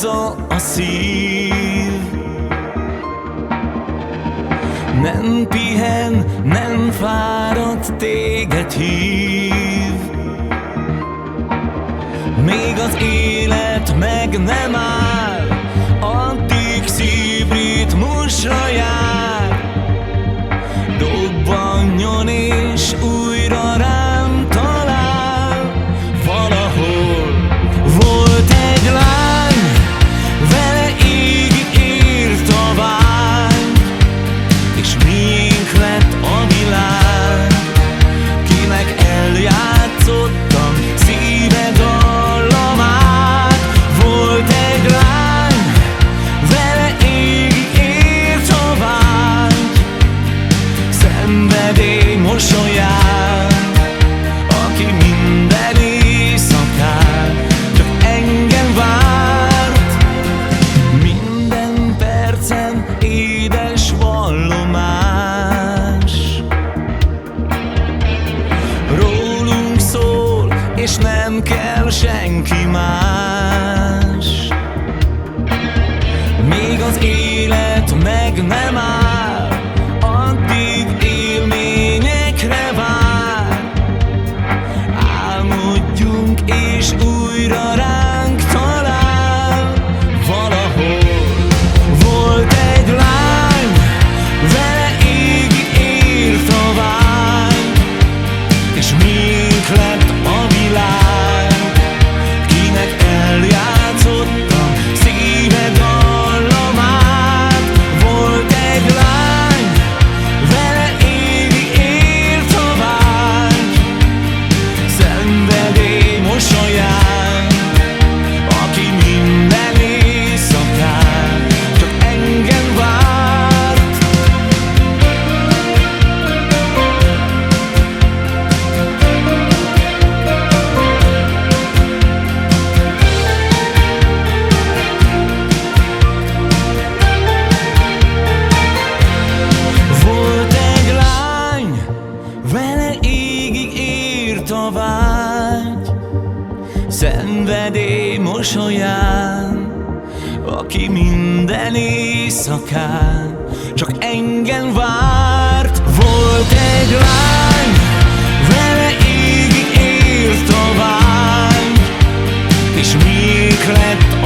vonza a szív? Nem pihen, nem fáradt, téged hív. Még az élet meg nem áll. És nem kell senki más. Még az élet meg nem áll Szenvedély mosolyán, aki minden éjszakán Csak engem várt. Volt egy lány, vele égig írt a vágy És miénk lett